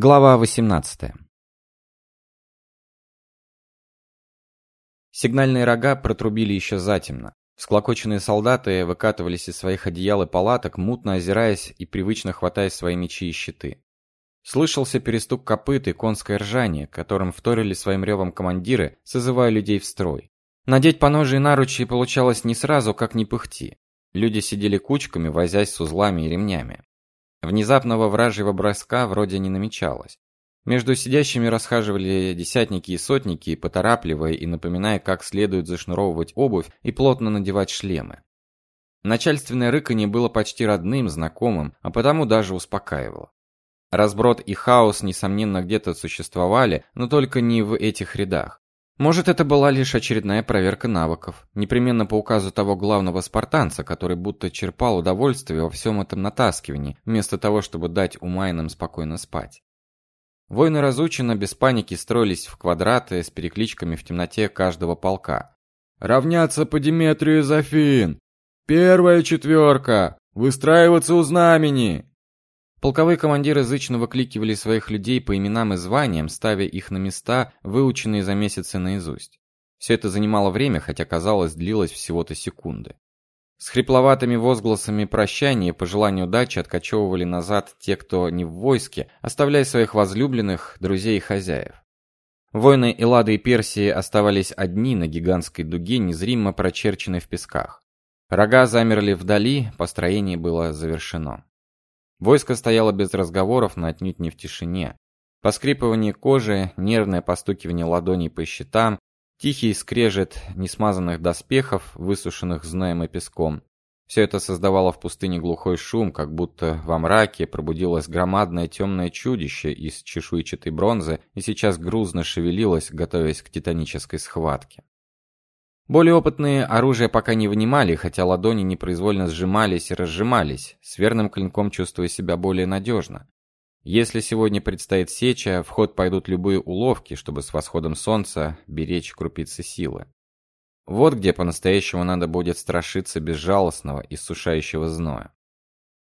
Глава 18. Сигнальные рога протрубили еще затемно. Всклокоченные солдаты выкатывались из своих одеял и палаток, мутно озираясь и привычно хватая свои мечи и щиты. Слышался перестук копыт и конское ржание, которым вторили своим ревом командиры, созывая людей в строй. Надеть поножи и наручи получалось не сразу, как ни пыхти. Люди сидели кучками, возясь с узлами и ремнями. Внезапного вражьего броска вроде не намечалось. Между сидящими расхаживали десятники и сотники, поторапливая и напоминая, как следует зашнуровывать обувь и плотно надевать шлемы. Начальственное рыканье было почти родным, знакомым, а потому даже успокаивало. Разброд и хаос, несомненно, где-то существовали, но только не в этих рядах. Может, это была лишь очередная проверка навыков, непременно по указу того главного спартанца, который будто черпал удовольствие во всем этом натаскивании, вместо того, чтобы дать умайным спокойно спать. Воины разученно, без паники строились в квадраты с перекличками в темноте каждого полка. «Равняться по Диметрию из Афин! Первая четверка! Выстраиваться у знамени!» Полковые командиры зычно выкликивали своих людей по именам и званиям, ставя их на места, выученные за месяцы наизусть. Все это занимало время, хотя казалось, длилось всего-то секунды. С хрипловатыми возгласами прощания и пожелания удачи откачевывали назад те, кто не в войске, оставляя своих возлюбленных, друзей и хозяев. Воины Эллады и Персии оставались одни на гигантской дуге, незримо прочерченной в песках. Рога замерли вдали, построение было завершено. Войско стояло без разговоров, но отнюдь не в тишине. Поскрипывание кожи, нервное постукивание ладоней по щитам, тихий скрежет несмазанных доспехов, высушенных зноем и песком. Все это создавало в пустыне глухой шум, как будто во мраке пробудилось громадное темное чудище из чешуйчатой бронзы и сейчас грузно шевелилось, готовясь к титанической схватке. Более опытные оружие пока не вынимали, хотя ладони непроизвольно сжимались и разжимались, с верным клинком чувствуя себя более надежно. Если сегодня предстоит сеча, в ход пойдут любые уловки, чтобы с восходом солнца беречь крупицы силы. Вот где по-настоящему надо будет страшиться безжалостного и сушающего зноя.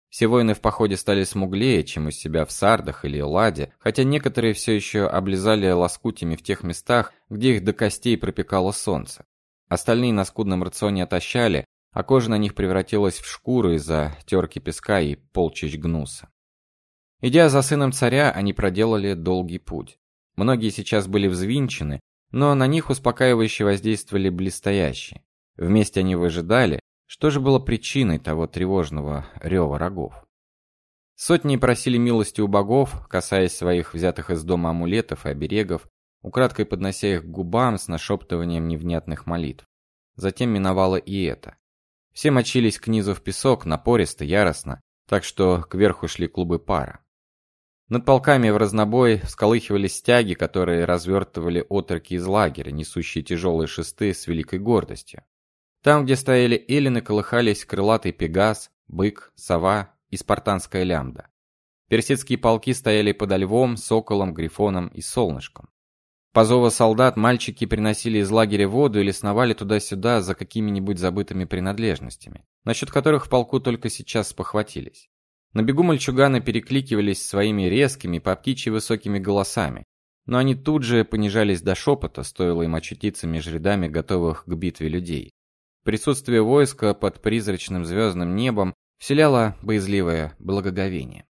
Все воины в походе стали смуглее, чем у себя в Сардах или Ладе, хотя некоторые все еще облизали лоскутями в тех местах, где их до костей пропекало солнце. Остальные на скудном рационе отощали, а кожа на них превратилась в шкуру из-за терки песка и полчищ гнуса. Идя за сыном царя, они проделали долгий путь. Многие сейчас были взвинчены, но на них успокаивающе воздействовали блестящие. Вместе они выжидали, что же было причиной того тревожного рева рогов. Сотни просили милости у богов, касаясь своих взятых из дома амулетов и оберегов, украдкой поднося их к губам с нашептыванием невнятных молитв. Затем миновало и это. Все мочились к низу в песок, напористо, яростно, так что кверху шли клубы пара. Над полками в разнобой всколыхивались стяги, которые развертывали отроки из лагеря, несущие тяжелые шесты с великой гордостью. Там, где стояли эллины, колыхались крылатый пегас, бык, сова и спартанская лямда. Персидские полки стояли подо львом, соколом, грифоном и солнышком. По зову солдат мальчики приносили из лагеря воду или сновали туда-сюда за какими-нибудь забытыми принадлежностями, насчет которых в полку только сейчас спохватились. На бегу мальчуганы перекликивались своими резкими, по птичьи высокими голосами, но они тут же понижались до шепота, стоило им очутиться меж рядами готовых к битве людей. Присутствие войска под призрачным звездным небом вселяло боязливое благоговение.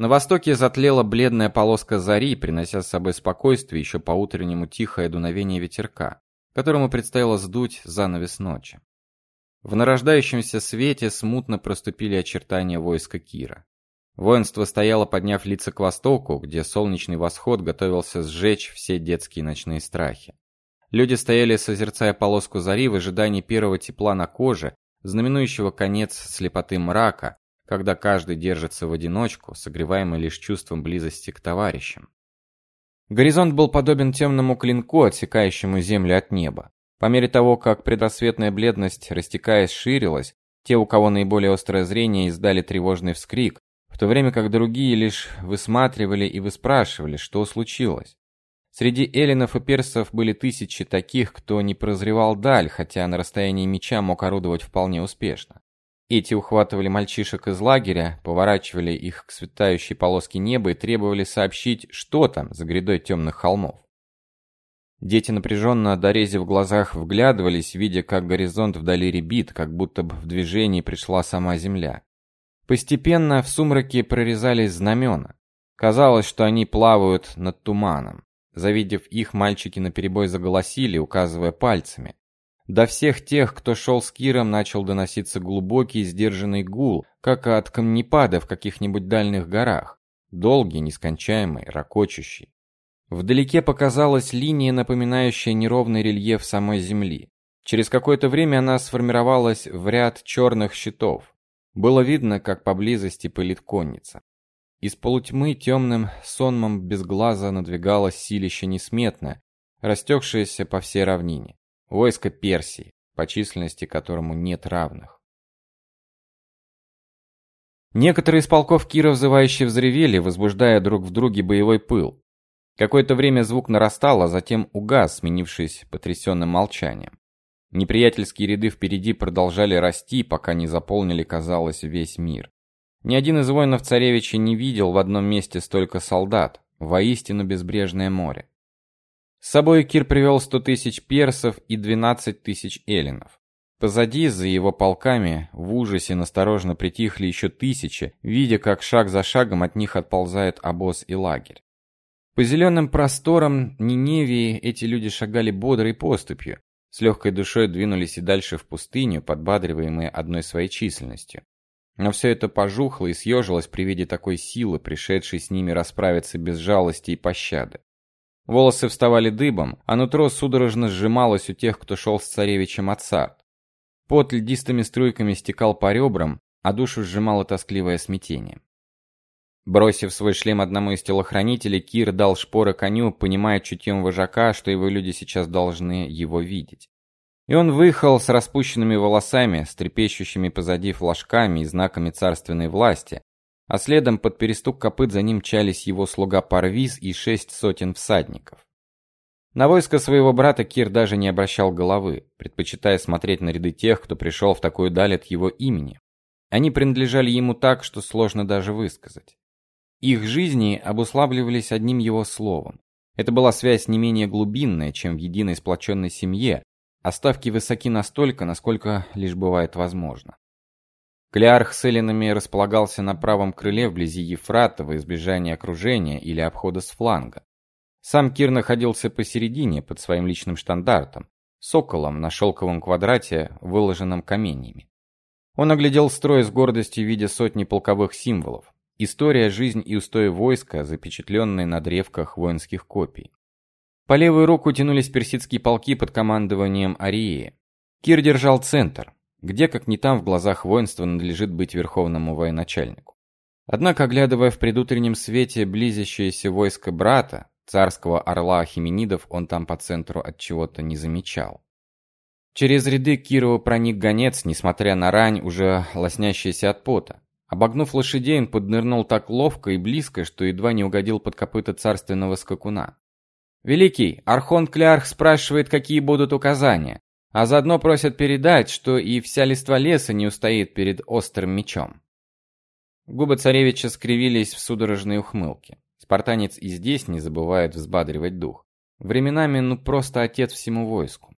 На востоке затлела бледная полоска зари, принося с собой спокойствие еще по утреннему тихое дуновение ветерка, которому предстояло сдуть занавес ночи. В нарождающемся свете смутно проступили очертания войска Кира. Воинство стояло, подняв лица к востоку, где солнечный восход готовился сжечь все детские ночные страхи. Люди стояли, созерцая полоску зари в ожидании первого тепла на коже, знаменующего конец слепоты мрака, когда каждый держится в одиночку, согреваемый лишь чувством близости к товарищам. Горизонт был подобен темному клинку, отсекающему землю от неба. По мере того, как предрассветная бледность, растекаясь, ширилась, те, у кого наиболее острое зрение, издали тревожный вскрик, в то время как другие лишь высматривали и выспрашивали, что случилось. Среди эллинов и персов были тысячи таких, кто не прозревал даль, хотя на расстоянии меча мог орудовать вполне успешно. Эти ухватывали мальчишек из лагеря, поворачивали их к светающей полоске неба и требовали сообщить, что там за грядой темных холмов. Дети напряженно, дорезив в глазах, вглядывались, видя, как горизонт вдали рябит, как будто бы в движении пришла сама земля. Постепенно в сумраке прорезались знамена. Казалось, что они плавают над туманом. Завидев их, мальчики наперебой заголосили, указывая пальцами. До всех тех, кто шел с Киром, начал доноситься глубокий, сдержанный гул, как от камнепада в каких-нибудь дальних горах. Долгий, нескончаемый, ракочущий. Вдалеке показалась линия, напоминающая неровный рельеф самой Земли. Через какое-то время она сформировалась в ряд черных щитов. Было видно, как поблизости пылит конница. Из полутьмы темным сонмом без глаза надвигалось силище несметное, растекшееся по всей равнине. Войско Персии, по численности которому нет равных. Некоторые из полков Кира взывающе взревели, возбуждая друг в друге боевой пыл. Какое-то время звук нарастал, а затем угас, сменившись потрясенным молчанием. Неприятельские ряды впереди продолжали расти, пока не заполнили, казалось, весь мир. Ни один из воинов царевича не видел в одном месте столько солдат, воистину безбрежное море. С собой Кир привел сто тысяч персов и двенадцать тысяч эллинов. Позади, за его полками, в ужасе насторожно притихли еще тысячи, видя, как шаг за шагом от них отползает обоз и лагерь. По зеленым просторам Ниневии эти люди шагали бодрой поступью, с легкой душой двинулись и дальше в пустыню, подбадриваемые одной своей численностью. Но все это пожухло и съежилось при виде такой силы, пришедшей с ними расправиться без жалости и пощады. Волосы вставали дыбом, а нутро судорожно сжималось у тех, кто шел с царевичем Ацарт. Пот льдистыми струйками стекал по ребрам, а душу сжимало тоскливое смятение. Бросив свой шлем одному из телохранителей, Кир дал шпоры коню, понимая чутьем вожака, что его люди сейчас должны его видеть. И он выехал с распущенными волосами, с трепещущими позади флажками и знаками царственной власти, а следом под перестук копыт за ним чались его слуга Парвиз и шесть сотен всадников. На войско своего брата Кир даже не обращал головы, предпочитая смотреть на ряды тех, кто пришел в такую даль от его имени. Они принадлежали ему так, что сложно даже высказать. Их жизни обуславливались одним его словом. Это была связь не менее глубинная, чем в единой сплоченной семье, а ставки высоки настолько, насколько лишь бывает возможно. Клеарх с эллинами располагался на правом крыле вблизи Ефрата во избежание окружения или обхода с фланга. Сам Кир находился посередине под своим личным штандартом, соколом на шелковом квадрате, выложенном каменьями. Он оглядел строй с гордостью, видя сотни полковых символов. История, жизнь и устои войска, запечатленные на древках воинских копий. По левую руку тянулись персидские полки под командованием Арии. Кир держал центр, где, как ни там, в глазах воинства надлежит быть верховному военачальнику. Однако, оглядывая в предутреннем свете близящееся войско брата, царского орла Хименидов, он там по центру от чего-то не замечал. Через ряды Кирова проник гонец, несмотря на рань, уже лоснящаяся от пота. Обогнув лошадей, он поднырнул так ловко и близко, что едва не угодил под копыта царственного скакуна. «Великий, Архон Клярх спрашивает, какие будут указания, а заодно просят передать, что и вся листва леса не устоит перед острым мечом». Губы царевича скривились в судорожной ухмылке. Спартанец и здесь не забывает взбадривать дух. Временами, ну просто отец всему войску.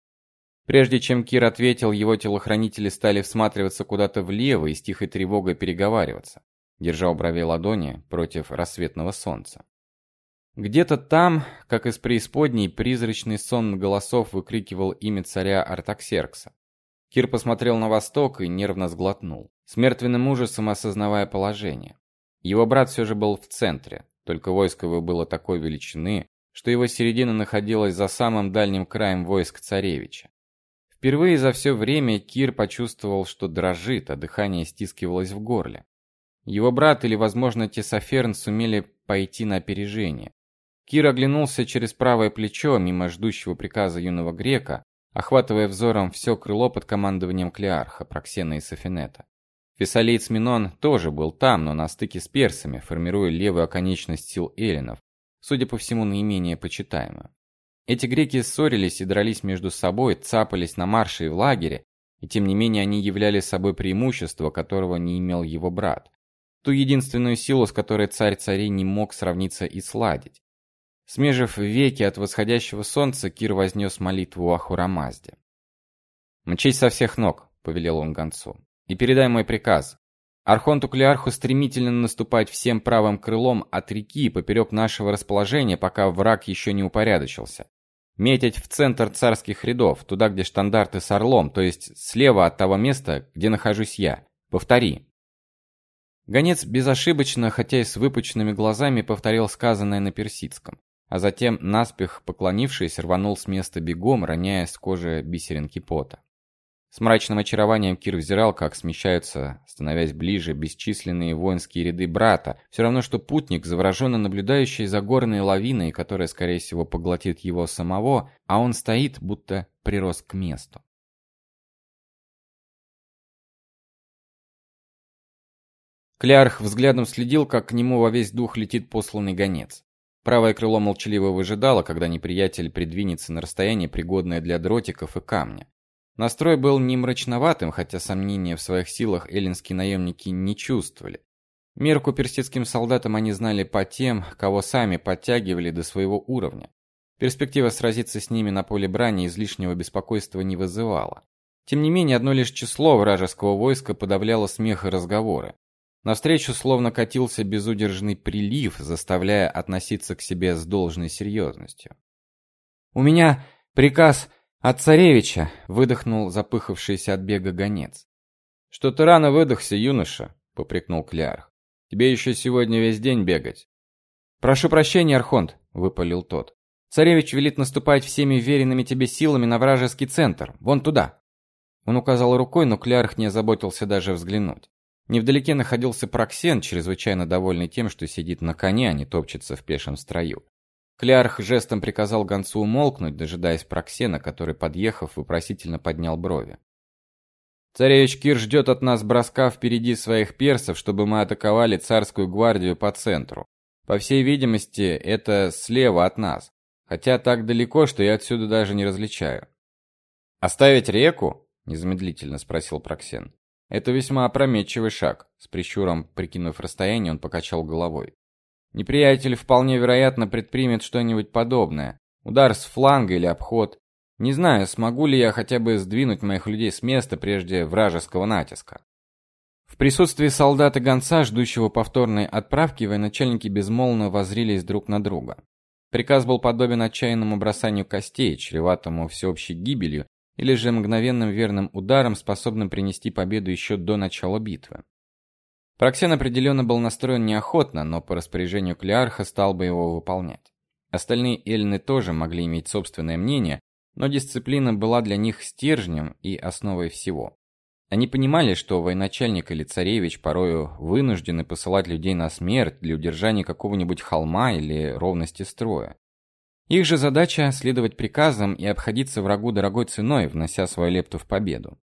Прежде чем Кир ответил, его телохранители стали всматриваться куда-то влево и с тихой тревогой переговариваться, держа у бровей ладони против рассветного солнца. Где-то там, как из преисподней, призрачный сон голосов выкрикивал имя царя Артаксеркса. Кир посмотрел на восток и нервно сглотнул, с мертвенным ужасом осознавая положение. Его брат все же был в центре, только войско его было такой величины, что его середина находилась за самым дальним краем войск царевича. Впервые за все время Кир почувствовал, что дрожит, а дыхание стискивалось в горле. Его брат или, возможно, Тесоферн сумели пойти на опережение. Кир оглянулся через правое плечо мимо ждущего приказа юного грека, охватывая взором все крыло под командованием Клеарха, Проксена и Софинета. Фессалиец Минон тоже был там, но на стыке с персами, формируя левую оконечность сил эллинов, судя по всему, наименее почитаемую. Эти греки ссорились и дрались между собой, цапались на марше и в лагере, и тем не менее они являли собой преимущество, которого не имел его брат. Ту единственную силу, с которой царь царей не мог сравниться и сладить. Смежив веки от восходящего солнца, Кир вознес молитву Ахурамазде. «Мчись со всех ног», — повелел он гонцу, — «и передай мой приказ. Архонту Клеарху стремительно наступать всем правым крылом от реки поперек нашего расположения, пока враг еще не упорядочился. Метить в центр царских рядов, туда, где штандарты с орлом, то есть слева от того места, где нахожусь я. Повтори». Гонец безошибочно, хотя и с выпученными глазами, повторил сказанное на персидском а затем, наспех поклонившись, рванул с места бегом, роняя с кожи бисеринки пота. С мрачным очарованием Кир взирал, как смещаются, становясь ближе, бесчисленные воинские ряды брата, все равно что путник, завороженно наблюдающий за горной лавиной, которая, скорее всего, поглотит его самого, а он стоит, будто прирос к месту. Клярх взглядом следил, как к нему во весь дух летит посланный гонец. Правое крыло молчаливо выжидало, когда неприятель придвинется на расстояние, пригодное для дротиков и камня. Настрой был не мрачноватым, хотя сомнения в своих силах эллинские наемники не чувствовали. Мерку персидским солдатам они знали по тем, кого сами подтягивали до своего уровня. Перспектива сразиться с ними на поле брани излишнего беспокойства не вызывала. Тем не менее, одно лишь число вражеского войска подавляло смех и разговоры. Навстречу словно катился безудержный прилив, заставляя относиться к себе с должной серьезностью. «У меня приказ от царевича», — выдохнул запыхавшийся от бега гонец. «Что ты рано выдохся, юноша», — попрекнул Клярх. «Тебе еще сегодня весь день бегать». «Прошу прощения, Архонт», — выпалил тот. «Царевич велит наступать всеми веренными тебе силами на вражеский центр, вон туда». Он указал рукой, но Клярх не озаботился даже взглянуть. Невдалеке находился Проксен, чрезвычайно довольный тем, что сидит на коне, а не топчется в пешем строю. Клярх жестом приказал гонцу умолкнуть, дожидаясь Проксена, который, подъехав, вопросительно поднял брови. «Царевич Кир ждет от нас броска впереди своих персов, чтобы мы атаковали царскую гвардию по центру. По всей видимости, это слева от нас, хотя так далеко, что я отсюда даже не различаю». «Оставить реку?» – незамедлительно спросил Проксен. Это весьма опрометчивый шаг. С прищуром, прикинув расстояние, он покачал головой. Неприятель вполне вероятно предпримет что-нибудь подобное. Удар с фланга или обход. Не знаю, смогу ли я хотя бы сдвинуть моих людей с места прежде вражеского натиска. В присутствии солдат и гонца, ждущего повторной отправки, военачальники безмолвно воззрились друг на друга. Приказ был подобен отчаянному бросанию костей, чреватому всеобщей гибелью, или же мгновенным верным ударом, способным принести победу еще до начала битвы. Проксен определенно был настроен неохотно, но по распоряжению Клеарха стал бы его выполнять. Остальные эльны тоже могли иметь собственное мнение, но дисциплина была для них стержнем и основой всего. Они понимали, что военачальник или царевич порою вынуждены посылать людей на смерть для удержания какого-нибудь холма или ровности строя. Их же задача следовать приказам и обходиться врагу дорогой ценой, внося свою лепту в победу.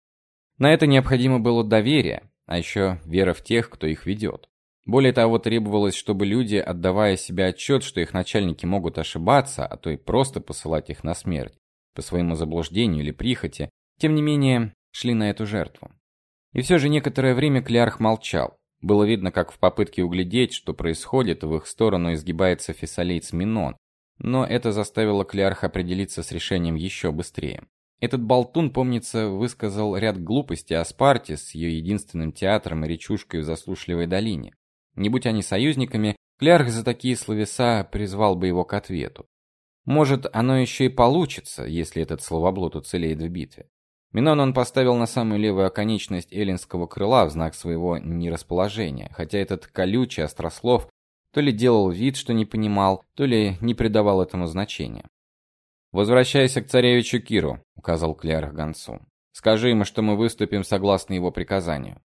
На это необходимо было доверие, а еще вера в тех, кто их ведет. Более того, требовалось, чтобы люди, отдавая себе отчет, что их начальники могут ошибаться, а то и просто посылать их на смерть, по своему заблуждению или прихоти, тем не менее, шли на эту жертву. И все же некоторое время Клярх молчал. Было видно, как в попытке углядеть, что происходит, в их сторону изгибается фессалеец Минон, но это заставило Клеарха определиться с решением еще быстрее. Этот болтун, помнится, высказал ряд глупостей о Спарте с ее единственным театром и речушкой в заслушливой долине. Не будь они союзниками, Клярх за такие словеса призвал бы его к ответу. Может, оно еще и получится, если этот словоблуд уцелеет в битве. Минон он поставил на самую левую оконечность эллинского крыла в знак своего нерасположения, хотя этот колючий острослов то ли делал вид, что не понимал, то ли не придавал этому значения. «Возвращайся к царевичу Киру», — указал Клярх гонцу. «Скажи ему, что мы выступим согласно его приказанию».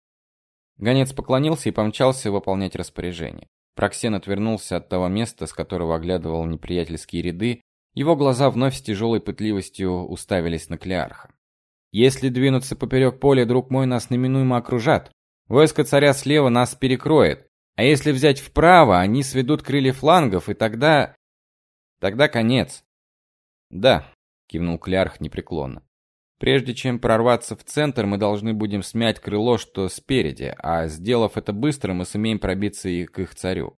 Гонец поклонился и помчался выполнять распоряжение. Проксен отвернулся от того места, с которого оглядывал неприятельские ряды, его глаза вновь с тяжелой пытливостью уставились на Клеарха. «Если двинуться поперек поля, друг мой, нас неминуемо окружат. Войско царя слева нас перекроет, а если взять вправо, они сведут крылья флангов, и тогда... Тогда конец. Да, кивнул Клярх непреклонно. Прежде чем прорваться в центр, мы должны будем смять крыло, что спереди, а сделав это быстро, мы сумеем пробиться и к их царю.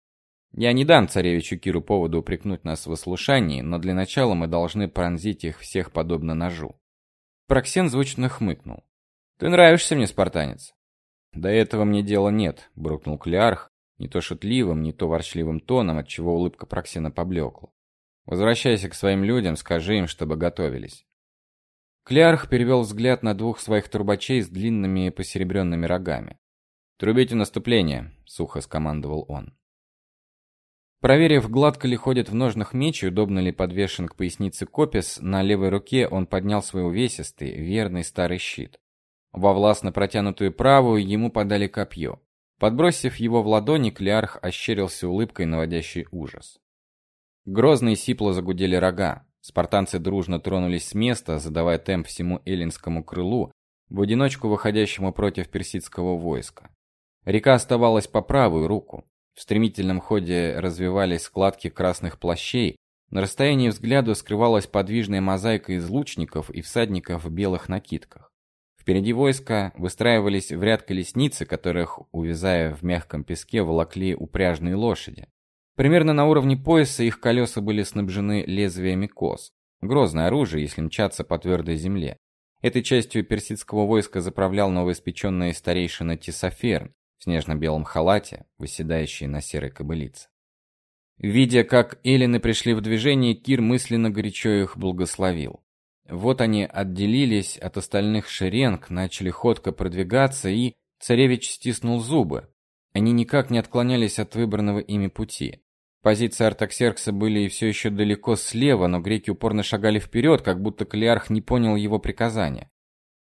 Я не дам царевичу Киру поводу упрекнуть нас в ослушании, но для начала мы должны пронзить их всех подобно ножу. Проксен звучно хмыкнул. Ты нравишься мне, спартанец. До этого мне дела нет, буркнул Клеарх, не то шутливым, не то ворчливым тоном, от чего улыбка Проксена поблекла. Возвращайся к своим людям, скажи им, чтобы готовились. Клярх перевел взгляд на двух своих турбачей с длинными посеребренными рогами. «Трубите наступление», — сухо скомандовал он. Проверив, гладко ли ходит в ножнах меч и удобно ли подвешен к пояснице копис, на левой руке он поднял свой увесистый, верный старый щит. Во властно протянутую правую ему подали копье. Подбросив его в ладони, Клярх ощерился улыбкой, наводящей ужас. Грозные сипло загудели рога. Спартанцы дружно тронулись с места, задавая темп всему эллинскому крылу, в одиночку выходящему против персидского войска. Река оставалась по правую руку. В стремительном ходе развивались складки красных плащей, на расстоянии взгляда скрывалась подвижная мозаика из лучников и всадников в белых накидках. Впереди войска выстраивались в ряд колесницы, которых, увязая в мягком песке, волокли упряжные лошади. Примерно на уровне пояса их колеса были снабжены лезвиями кос. Грозное оружие, если мчаться по твердой земле. Этой частью персидского войска заправлял новоиспеченный старейшина Тисаферн в снежно-белом халате, выседающий на серой кобылице. Видя, как эллины пришли в движение, Кир мысленно горячо их благословил. Вот они отделились от остальных шеренг, начали ходко продвигаться, и царевич стиснул зубы. Они никак не отклонялись от выбранного ими пути. Позиции Артаксеркса были все еще далеко слева, но греки упорно шагали вперед, как будто Клеарх не понял его приказания.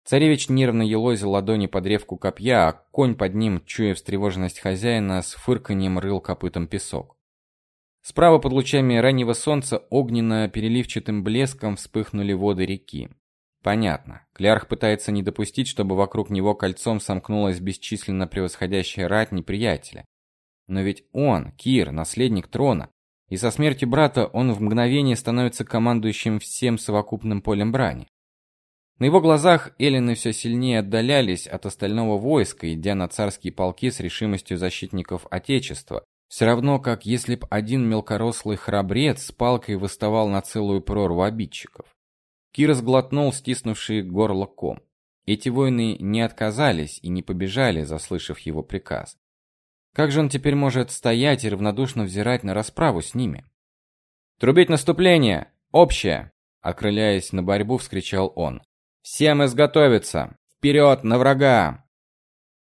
Царевич нервно елозил ладони под древку копья, а конь под ним, чуя встревоженность хозяина, с фырканьем рыл копытом песок. Справа под лучами раннего солнца огненно-переливчатым блеском вспыхнули воды реки. Понятно. Клярх пытается не допустить, чтобы вокруг него кольцом сомкнулась бесчисленно превосходящая рать неприятеля. Но ведь он, Кир, наследник трона, и со смертью брата он в мгновение становится командующим всем совокупным полем брани. На его глазах эллины все сильнее отдалялись от остального войска, идя на царские полки с решимостью защитников отечества. Все равно, как если б один мелкорослый храбрец с палкой выставал на целую прорву обидчиков. Кир сглотнул стиснувший горло ком. Эти воины не отказались и не побежали, заслышав его приказ. Как же он теперь может стоять и равнодушно взирать на расправу с ними? Трубить наступление! Общее! Окрыляясь на борьбу, вскричал он. Всем изготовиться! Вперед, на врага!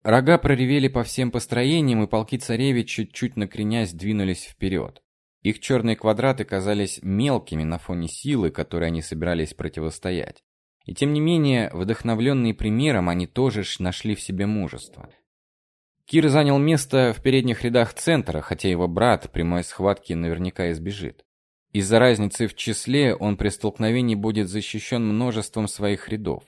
Рога проревели по всем построениям, и полки царевича, чуть накренясь, двинулись вперед. Их черные квадраты казались мелкими на фоне силы, которой они собирались противостоять. И тем не менее, вдохновленные примером, они тоже нашли в себе мужество. Кир занял место в передних рядах центра, хотя его брат прямой схватки наверняка избежит. Из-за разницы в числе он при столкновении будет защищен множеством своих рядов.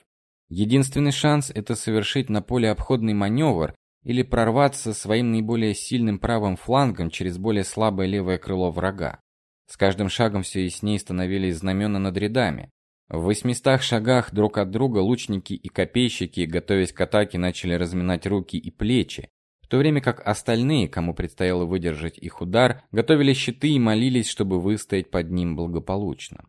Единственный шанс это совершить на поле обходный маневр или прорваться своим наиболее сильным правым флангом через более слабое левое крыло врага. С каждым шагом все яснее становились знамена над рядами. В восьмистах шагах друг от друга лучники и копейщики, готовясь к атаке, начали разминать руки и плечи, в то время как остальные, кому предстояло выдержать их удар, готовили щиты и молились, чтобы выстоять под ним благополучно.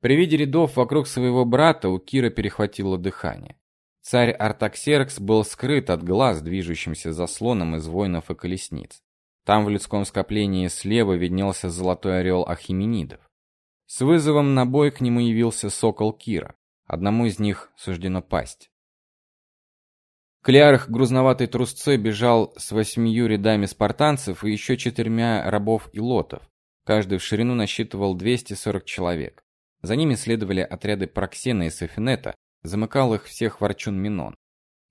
При виде рядов вокруг своего брата у Кира перехватило дыхание. Царь Артаксеркс был скрыт от глаз движущимся заслоном из воинов и колесниц. Там в людском скоплении слева виднелся золотой орел Ахименидов. С вызовом на бой к нему явился сокол Кира. Одному из них суждено пасть. Клеарх грузноватой трусцой бежал с восьмью рядами спартанцев и еще четырьмя рабов и лотов. Каждый в ширину насчитывал 240 человек. За ними следовали отряды Проксена и Софинета, замыкал их всех Ворчун Минон.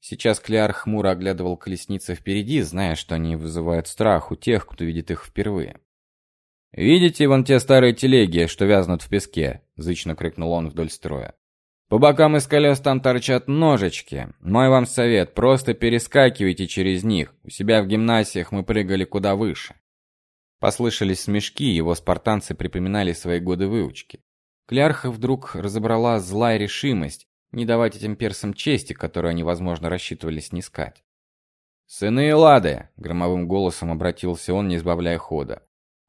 Сейчас Клеарх хмуро оглядывал колесницы впереди, зная, что они вызывают страх у тех, кто видит их впервые. «Видите вон те старые телеги, что вязнут в песке?» – зычно крикнул он вдоль строя. По бокам из колес там торчат ножички. Мой вам совет, просто перескакивайте через них. У себя в гимнасиях мы прыгали куда выше. Послышались смешки, его спартанцы припоминали свои годы выучки. Клярха вдруг разобрала злая решимость, не давать этим персам чести, которую они, возможно, рассчитывали снискать. «Сыны Эллады!» — громовым голосом обратился он, не избавляя хода.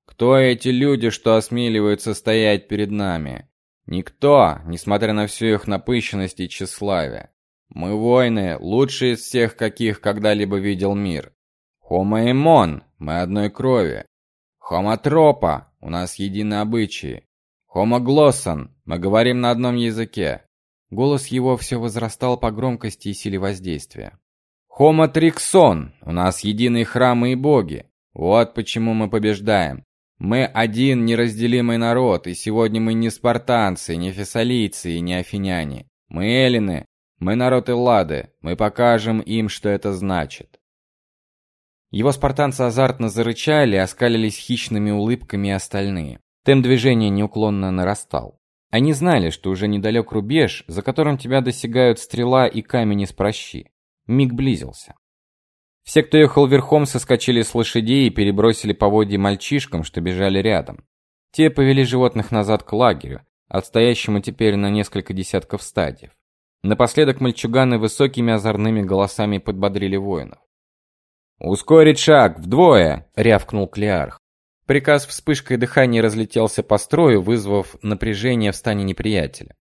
«Кто эти люди, что осмеливаются стоять перед нами? Никто, несмотря на всю их напыщенность и тщеславие. Мы воины, лучшие из всех, каких когда-либо видел мир. Homo эмон, мы одной крови. Homo тропа, у нас единые обычаи. Homo глоссан, мы говорим на одном языке. Голос его все возрастал по громкости и силе воздействия. Homo триксон, у нас единые храмы и боги. Вот почему мы побеждаем. Мы один неразделимый народ, и сегодня мы не спартанцы, не фессалийцы и не афиняне. Мы эллины, мы народ Эллады, мы покажем им, что это значит. Его спартанцы азартно зарычали, оскалились хищными улыбками остальные. Темп движения неуклонно нарастал. Они знали, что уже недалек рубеж, за которым тебя досягают стрела и камень из прощи. Миг близился. Все, кто ехал верхом, соскочили с лошадей и перебросили поводья мальчишкам, что бежали рядом. Те повели животных назад к лагерю, отстоящему теперь на несколько десятков стадиев. Напоследок мальчуганы высокими озорными голосами подбодрили воинов. «Ускорить шаг! Вдвое!» — рявкнул Клеарх. Приказ вспышкой дыхания разлетелся по строю, вызвав напряжение в стане неприятеля.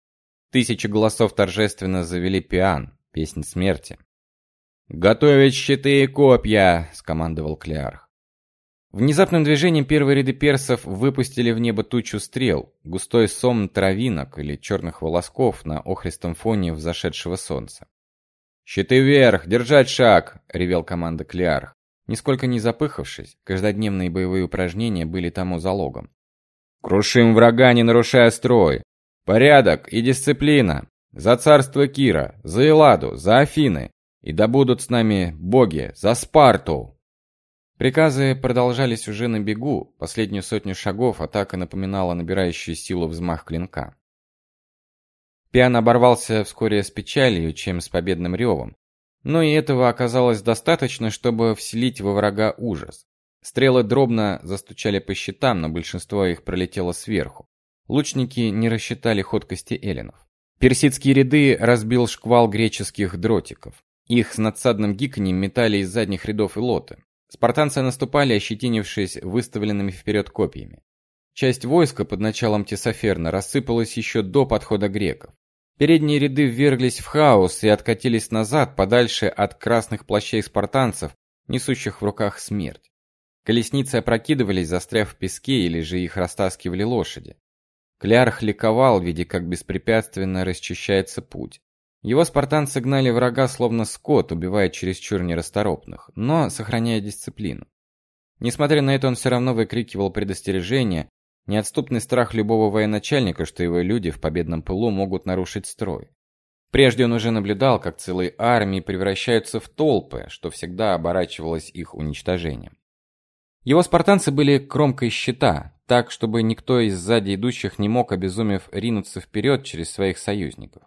Тысячи голосов торжественно завели пиан, песнь смерти. «Готовить щиты и копья!» — скомандовал Клеарх. Внезапным движением первые ряды персов выпустили в небо тучу стрел, густой сом травинок или черных волосков на охристом фоне взошедшего солнца. «Щиты вверх! Держать шаг!» — ревел команда Клеарх. Нисколько не запыхавшись, каждодневные боевые упражнения были тому залогом. «Крушим врага, не нарушая строй! Порядок и дисциплина! За царство Кира, за Эладу, за Афины! И да будут с нами боги, за Спарту!» Приказы продолжались уже на бегу. Последнюю сотню шагов атака напоминала набирающую силу взмах клинка. Пиан оборвался вскоре с печалью, чем с победным ревом. Но и этого оказалось достаточно, чтобы вселить во врага ужас. Стрелы дробно застучали по щитам, но большинство их пролетело сверху. Лучники не рассчитали ходкости эллинов. Персидские ряды разбил шквал греческих дротиков. Их с надсадным гиканьем метали из задних рядов и лоты. Спартанцы наступали, ощетинившись выставленными вперед копьями. Часть войска под началом Тесоферна рассыпалась еще до подхода греков. Передние ряды вверглись в хаос и откатились назад, подальше от красных плащей спартанцев, несущих в руках смерть. Колесницы опрокидывались, застряв в песке, или же их растаскивали лошади. Клярх ликовал, видя, как беспрепятственно расчищается путь. Его спартанцы гнали врага словно скот, убивая чересчур нерасторопных, но сохраняя дисциплину. Несмотря на это, он все равно выкрикивал предостережение, неотступный страх любого военачальника, что его люди в победном пылу могут нарушить строй. Прежде он уже наблюдал, как целые армии превращаются в толпы, что всегда оборачивалось их уничтожением. Его спартанцы были кромкой щита, так чтобы никто из сзади идущих не мог обезумев ринуться вперед через своих союзников.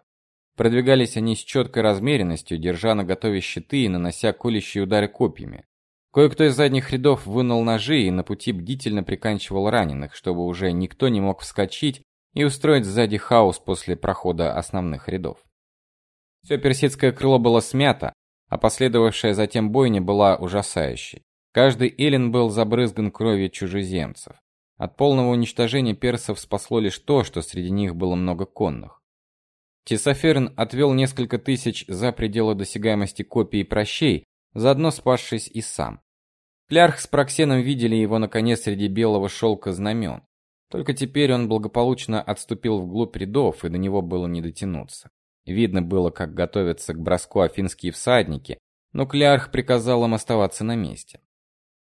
Продвигались они с четкой размеренностью, держа на готове щиты и нанося колющие удары копьями. Кое-кто из задних рядов вынул ножи и на пути бдительно приканчивал раненых, чтобы уже никто не мог вскочить и устроить сзади хаос после прохода основных рядов. Все персидское крыло было смято, а последовавшая затем бойня была ужасающей. Каждый эллин был забрызган кровью чужеземцев. От полного уничтожения персов спасло лишь то, что среди них было много конных. Тесоферн отвел несколько тысяч за пределы досягаемости копий и прощей, заодно спасшись и сам. Клярх с Проксеном видели его наконец среди белого шелка знамен. Только теперь он благополучно отступил вглубь рядов, и до него было не дотянуться. Видно было, как готовятся к броску афинские всадники, но Клярх приказал им оставаться на месте.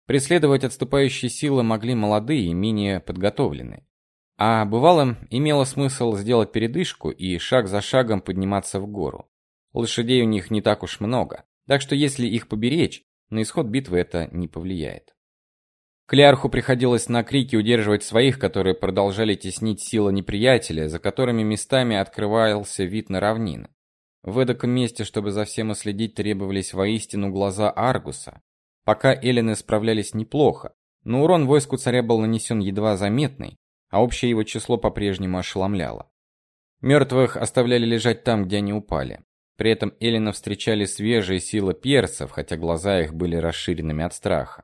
Преследовать отступающие силы могли молодые и менее подготовленные. А бывало, имело смысл сделать передышку и шаг за шагом подниматься в гору. Лошадей у них не так уж много, так что если их поберечь, на исход битвы это не повлияет. Клярху приходилось на крики удерживать своих, которые продолжали теснить силы неприятеля, за которыми местами открывался вид на равнины. В эдаком месте, чтобы за всем уследить, требовались воистину глаза Аргуса. Пока эллины справлялись неплохо, но урон войску царя был нанесен едва заметный, а общее его число по-прежнему ошеломляло. Мертвых оставляли лежать там, где они упали. При этом Эллина встречали свежие силы перцев, хотя глаза их были расширенными от страха.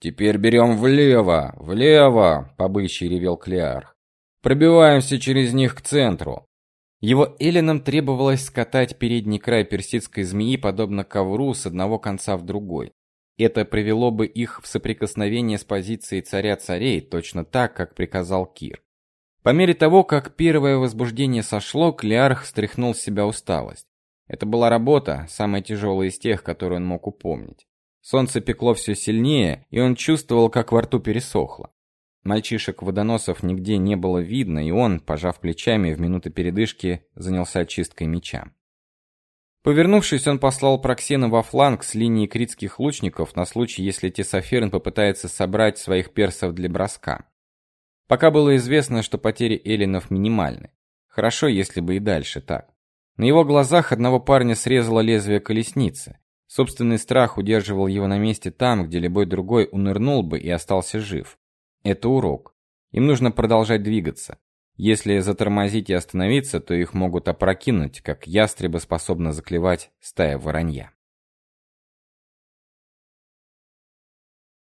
«Теперь берем влево, влево!» — побычий ревел Клеарх. «Пробиваемся через них к центру!» Его эллинам требовалось скатать передний край персидской змеи подобно ковру с одного конца в другой. Это привело бы их в соприкосновение с позицией царя царей, точно так, как приказал Кир. По мере того, как первое возбуждение сошло, Клеарх стряхнул с себя усталость. Это была работа, самая тяжелая из тех, которые он мог упомнить. Солнце пекло все сильнее, и он чувствовал, как во рту пересохло. Мальчишек-водоносов нигде не было видно, и он, пожав плечами в минуты передышки, занялся чисткой меча. Повернувшись, он послал Проксена во фланг с линии критских лучников на случай, если Тесоферн попытается собрать своих персов для броска. Пока было известно, что потери эллинов минимальны. Хорошо, если бы и дальше так. На его глазах одного парня срезало лезвие колесницы. Собственный страх удерживал его на месте там, где любой другой унырнул бы и остался жив. Это урок. Им нужно продолжать двигаться. Если затормозить и остановиться, то их могут опрокинуть, как ястреба способна заклевать стая воронья.